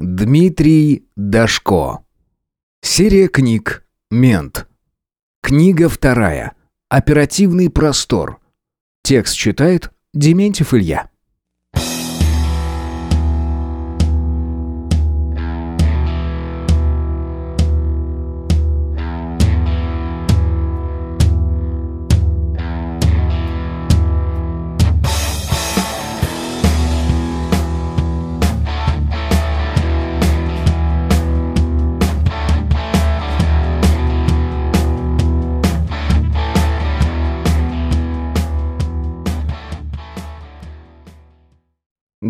Дмитрий Дашко. Серия книг «Мент». Книга вторая. Оперативный простор. Текст читает Дементьев Илья.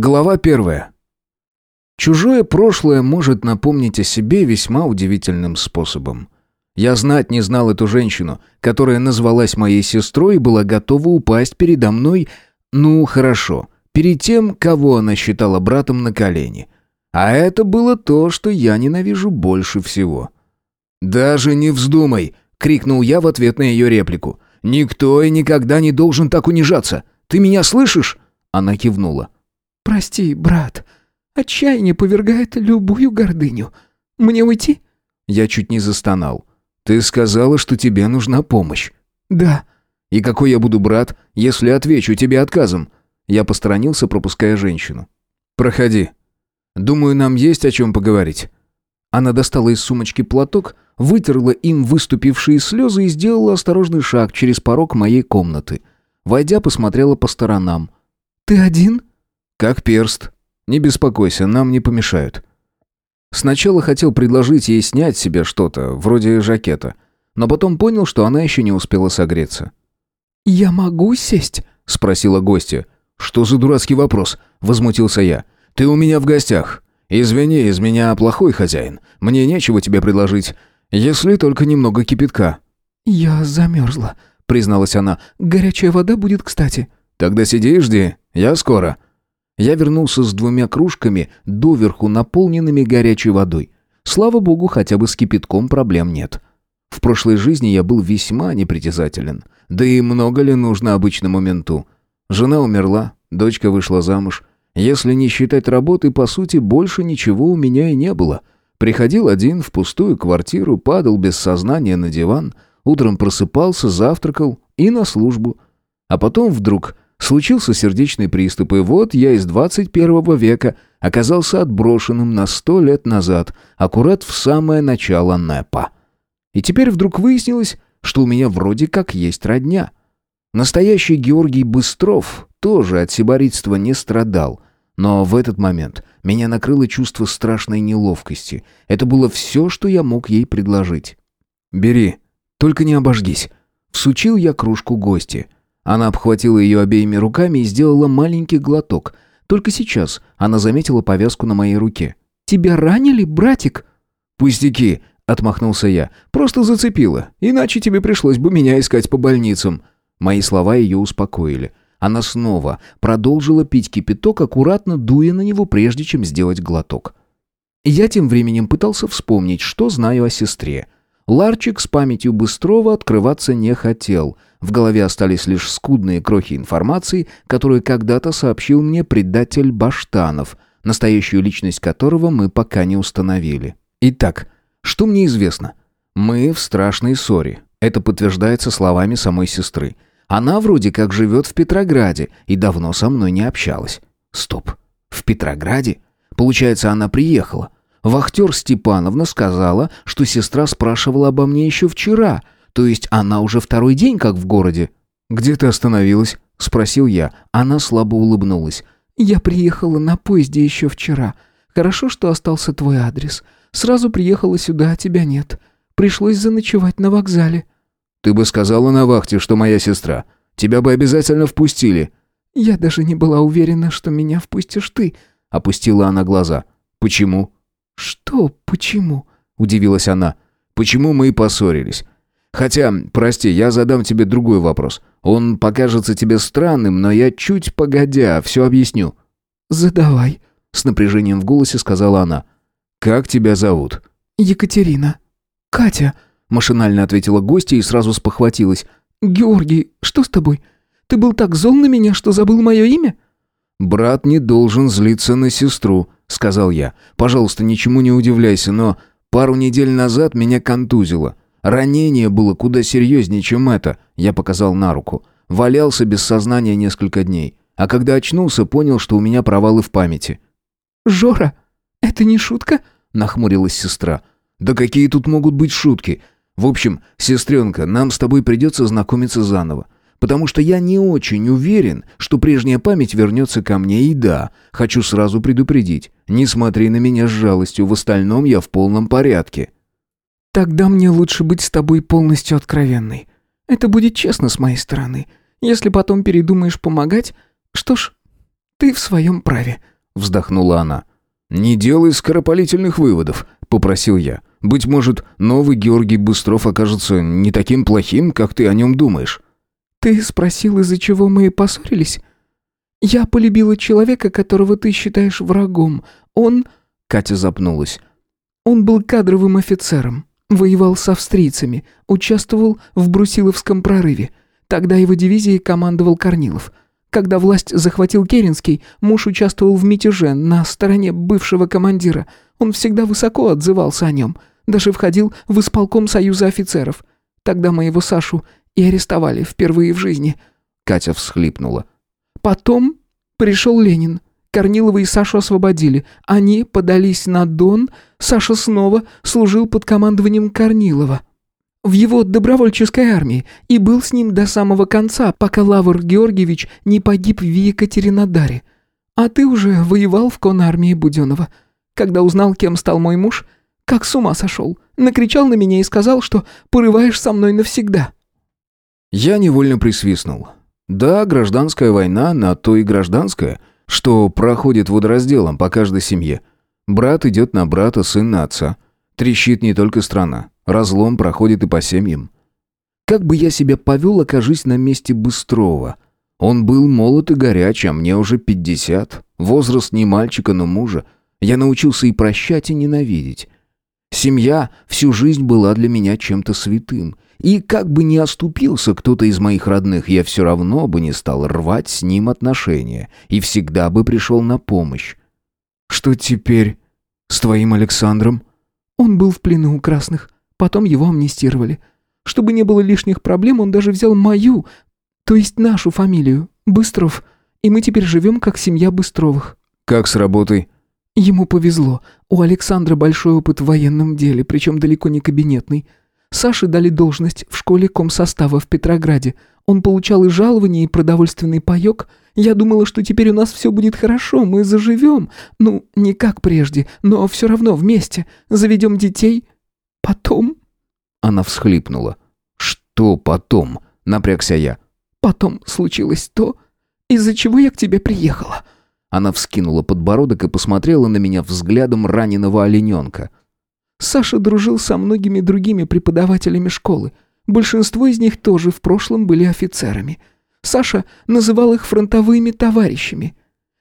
Глава первая. Чужое прошлое может напомнить о себе весьма удивительным способом. Я знать не знал эту женщину, которая назвалась моей сестрой и была готова упасть передо мной, ну, хорошо, перед тем, кого она считала братом на колени. А это было то, что я ненавижу больше всего. «Даже не вздумай!» — крикнул я в ответ на ее реплику. «Никто и никогда не должен так унижаться! Ты меня слышишь?» Она кивнула. «Прости, брат. Отчаяние повергает любую гордыню. Мне уйти?» Я чуть не застонал. «Ты сказала, что тебе нужна помощь». «Да». «И какой я буду брат, если отвечу тебе отказом?» Я посторонился, пропуская женщину. «Проходи. Думаю, нам есть о чем поговорить». Она достала из сумочки платок, вытерла им выступившие слезы и сделала осторожный шаг через порог моей комнаты. Войдя, посмотрела по сторонам. «Ты один?» «Как перст. Не беспокойся, нам не помешают». Сначала хотел предложить ей снять себе что-то, вроде жакета, но потом понял, что она еще не успела согреться. «Я могу сесть?» — спросила гостья. «Что за дурацкий вопрос?» — возмутился я. «Ты у меня в гостях. Извини, из меня плохой хозяин. Мне нечего тебе предложить, если только немного кипятка». «Я замерзла», — призналась она. «Горячая вода будет кстати». «Тогда сиди и жди. Я скоро». Я вернулся с двумя кружками, доверху наполненными горячей водой. Слава богу, хотя бы с кипятком проблем нет. В прошлой жизни я был весьма непритязателен. Да и много ли нужно обычному менту? Жена умерла, дочка вышла замуж. Если не считать работы, по сути, больше ничего у меня и не было. Приходил один в пустую квартиру, падал без сознания на диван, утром просыпался, завтракал и на службу. А потом вдруг Случился сердечный приступ, и вот я из 21 века оказался отброшенным на сто лет назад, аккурат в самое начало НЭПа. И теперь вдруг выяснилось, что у меня вроде как есть родня. Настоящий Георгий Быстров тоже от сибаритства не страдал, но в этот момент меня накрыло чувство страшной неловкости. Это было все, что я мог ей предложить. «Бери, только не обожгись». Всучил я кружку гости – она обхватила ее обеими руками и сделала маленький глоток. Только сейчас она заметила повязку на моей руке. «Тебя ранили, братик?» «Пустяки», — отмахнулся я. «Просто зацепила. Иначе тебе пришлось бы меня искать по больницам». Мои слова ее успокоили. Она снова продолжила пить кипяток, аккуратно дуя на него, прежде чем сделать глоток. Я тем временем пытался вспомнить, что знаю о сестре. Ларчик с памятью Быстрова открываться не хотел — в голове остались лишь скудные крохи информации, которую когда-то сообщил мне предатель Баштанов, настоящую личность которого мы пока не установили. Итак, что мне известно? Мы в страшной ссоре. Это подтверждается словами самой сестры. Она вроде как живет в Петрограде и давно со мной не общалась. Стоп. В Петрограде? Получается, она приехала. Вахтер Степановна сказала, что сестра спрашивала обо мне еще вчера — то есть она уже второй день как в городе? Где ты остановилась? спросил я. Она слабо улыбнулась. Я приехала на поезде еще вчера. Хорошо, что остался твой адрес. Сразу приехала сюда, а тебя нет. Пришлось заночевать на вокзале. Ты бы сказала на вахте, что моя сестра. Тебя бы обязательно впустили. Я даже не была уверена, что меня впустишь ты, опустила она глаза. Почему? Что почему? удивилась она. Почему мы и поссорились? Хотя, прости, я задам тебе другой вопрос. Он покажется тебе странным, но я чуть погодя все объясню». «Задавай», — с напряжением в голосе сказала она. «Как тебя зовут?» «Екатерина». «Катя», — машинально ответила гостья и сразу спохватилась. «Георгий, что с тобой? Ты был так зол на меня, что забыл мое имя?» «Брат не должен злиться на сестру», — сказал я. «Пожалуйста, ничему не удивляйся, но пару недель назад меня контузило. Ранение было куда серьезнее, чем это», — я показал на руку. Валялся без сознания несколько дней. А когда очнулся, понял, что у меня провалы в памяти. «Жора, это не шутка?» — нахмурилась сестра. «Да какие тут могут быть шутки? В общем, сестренка, нам с тобой придется знакомиться заново потому что я не очень уверен, что прежняя память вернется ко мне, и да, хочу сразу предупредить, не смотри на меня с жалостью, в остальном я в полном порядке». «Тогда мне лучше быть с тобой полностью откровенной. Это будет честно с моей стороны. Если потом передумаешь помогать, что ж, ты в своем праве», — вздохнула она. «Не делай скоропалительных выводов», — попросил я. «Быть может, новый Георгий Быстров окажется не таким плохим, как ты о нем думаешь». «Ты спросил, из-за чего мы поссорились?» «Я полюбила человека, которого ты считаешь врагом. Он...» Катя запнулась. «Он был кадровым офицером, воевал с австрийцами, участвовал в Брусиловском прорыве. Тогда его дивизией командовал Корнилов. Когда власть захватил Керенский, муж участвовал в мятеже на стороне бывшего командира. Он всегда высоко отзывался о нем. Даже входил в исполком Союза офицеров. Тогда моего Сашу и арестовали впервые в жизни». Катя всхлипнула. «Потом пришел Ленин. Корнилова и Сашу освободили. Они подались на Дон. Саша снова служил под командованием Корнилова. В его добровольческой армии и был с ним до самого конца, пока Лавр Георгиевич не погиб в Екатеринодаре. А ты уже воевал в конармии Буденова. Когда узнал, кем стал мой муж, как с ума сошел. Накричал на меня и сказал, что порываешь со мной навсегда. Я невольно присвистнул. Да, гражданская война, на то и гражданская, что проходит водоразделом по каждой семье. Брат идет на брата, сын на отца. Трещит не только страна, разлом проходит и по семьям. Как бы я себя повел, окажись на месте Быстрова. Он был молод и горяч, а мне уже пятьдесят. Возраст не мальчика, но мужа. Я научился и прощать, и ненавидеть. Семья всю жизнь была для меня чем-то святым — и как бы ни оступился кто-то из моих родных, я все равно бы не стал рвать с ним отношения и всегда бы пришел на помощь. «Что теперь с твоим Александром?» «Он был в плену у красных, потом его амнистировали. Чтобы не было лишних проблем, он даже взял мою, то есть нашу фамилию, Быстров, и мы теперь живем как семья Быстровых». «Как с работой?» Ему повезло. У Александра большой опыт в военном деле, причем далеко не кабинетный. Саше дали должность в школе комсостава в Петрограде. Он получал и жалование, и продовольственный паёк. Я думала, что теперь у нас все будет хорошо, мы заживем. Ну, не как прежде, но все равно вместе. Заведем детей. Потом...» Она всхлипнула. «Что потом?» — напрягся я. «Потом случилось то, из-за чего я к тебе приехала». Она вскинула подбородок и посмотрела на меня взглядом раненого олененка. Саша дружил со многими другими преподавателями школы. Большинство из них тоже в прошлом были офицерами. Саша называл их фронтовыми товарищами.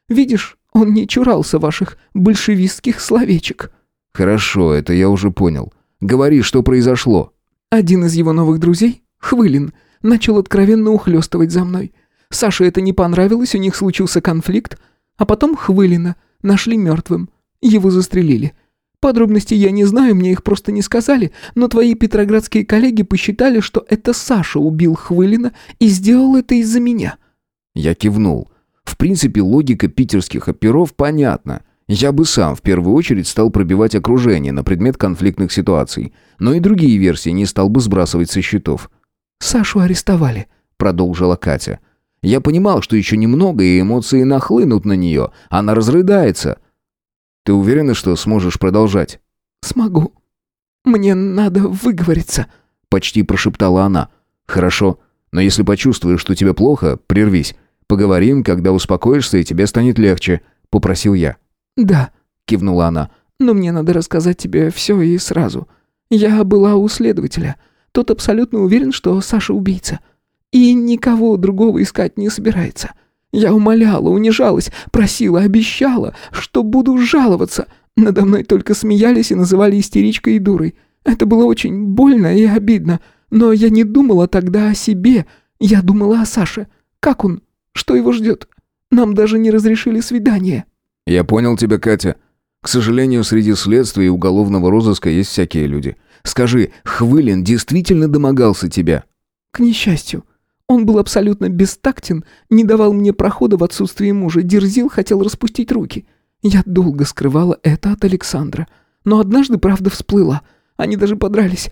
Видишь, он не чурался ваших большевистских словечек». «Хорошо, это я уже понял. Говори, что произошло». Один из его новых друзей, Хвылин, начал откровенно ухлёстывать за мной. Саше это не понравилось, у них случился конфликт, а потом Хвылина нашли мертвым. Его застрелили. Подробностей я не знаю, мне их просто не сказали, но твои петроградские коллеги посчитали, что это Саша убил Хвылина и сделал это из-за меня». Я кивнул. В принципе, логика питерских оперов понятна. Я бы сам в первую очередь стал пробивать окружение на предмет конфликтных ситуаций, но и другие версии не стал бы сбрасывать со счетов. «Сашу арестовали», — продолжила Катя. Я понимал, что еще немного, и эмоции нахлынут на нее. Она разрыдается. Ты уверена, что сможешь продолжать?» «Смогу. Мне надо выговориться», — почти прошептала она. «Хорошо, но если почувствуешь, что тебе плохо, прервись. Поговорим, когда успокоишься, и тебе станет легче», — попросил я. «Да», — кивнула она, — «но мне надо рассказать тебе все и сразу. Я была у следователя. Тот абсолютно уверен, что Саша убийца. И никого другого искать не собирается. Я умоляла, унижалась, просила, обещала, что буду жаловаться. Надо мной только смеялись и называли истеричкой и дурой. Это было очень больно и обидно. Но я не думала тогда о себе. Я думала о Саше. Как он? Что его ждет? Нам даже не разрешили свидание». «Я понял тебя, Катя. К сожалению, среди следствия и уголовного розыска есть всякие люди. Скажи, Хвылин действительно домогался тебя?» «К несчастью. Он был абсолютно бестактен, не давал мне прохода в отсутствие мужа, дерзил, хотел распустить руки. Я долго скрывала это от Александра. Но однажды правда всплыла. Они даже подрались.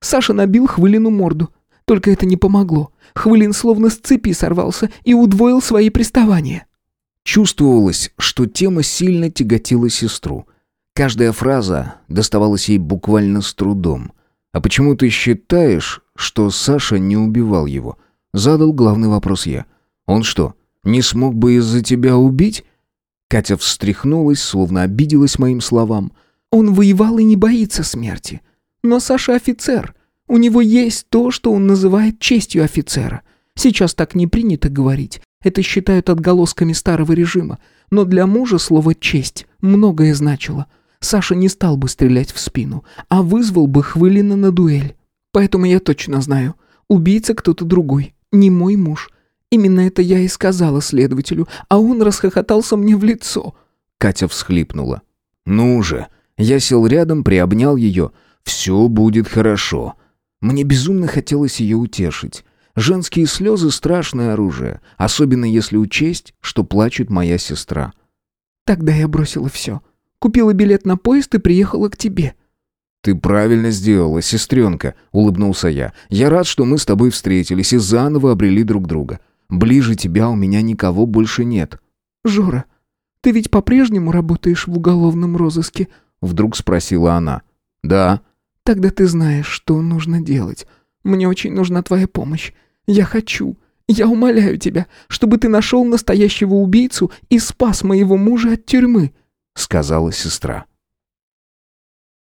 Саша набил Хвылину морду. Только это не помогло. Хвылин словно с цепи сорвался и удвоил свои приставания. Чувствовалось, что тема сильно тяготила сестру. Каждая фраза доставалась ей буквально с трудом. «А почему ты считаешь, что Саша не убивал его?» Задал главный вопрос я. «Он что, не смог бы из-за тебя убить?» Катя встряхнулась, словно обиделась моим словам. «Он воевал и не боится смерти. Но Саша офицер. У него есть то, что он называет честью офицера. Сейчас так не принято говорить. Это считают отголосками старого режима. Но для мужа слово «честь» многое значило. Саша не стал бы стрелять в спину, а вызвал бы Хвылина на дуэль. Поэтому я точно знаю. Убийца кто-то другой, не мой муж. Именно это я и сказала следователю, а он расхохотался мне в лицо. Катя всхлипнула. «Ну же!» Я сел рядом, приобнял ее. «Все будет хорошо». Мне безумно хотелось ее утешить. Женские слезы — страшное оружие, особенно если учесть, что плачет моя сестра. Тогда я бросила все. Купила билет на поезд и приехала к тебе. «Ты правильно сделала, сестренка», — улыбнулся я. «Я рад, что мы с тобой встретились и заново обрели друг друга. Ближе тебя у меня никого больше нет». «Жора, ты ведь по-прежнему работаешь в уголовном розыске?» — вдруг спросила она. «Да». «Тогда ты знаешь, что нужно делать. Мне очень нужна твоя помощь. Я хочу, я умоляю тебя, чтобы ты нашел настоящего убийцу и спас моего мужа от тюрьмы», — сказала сестра.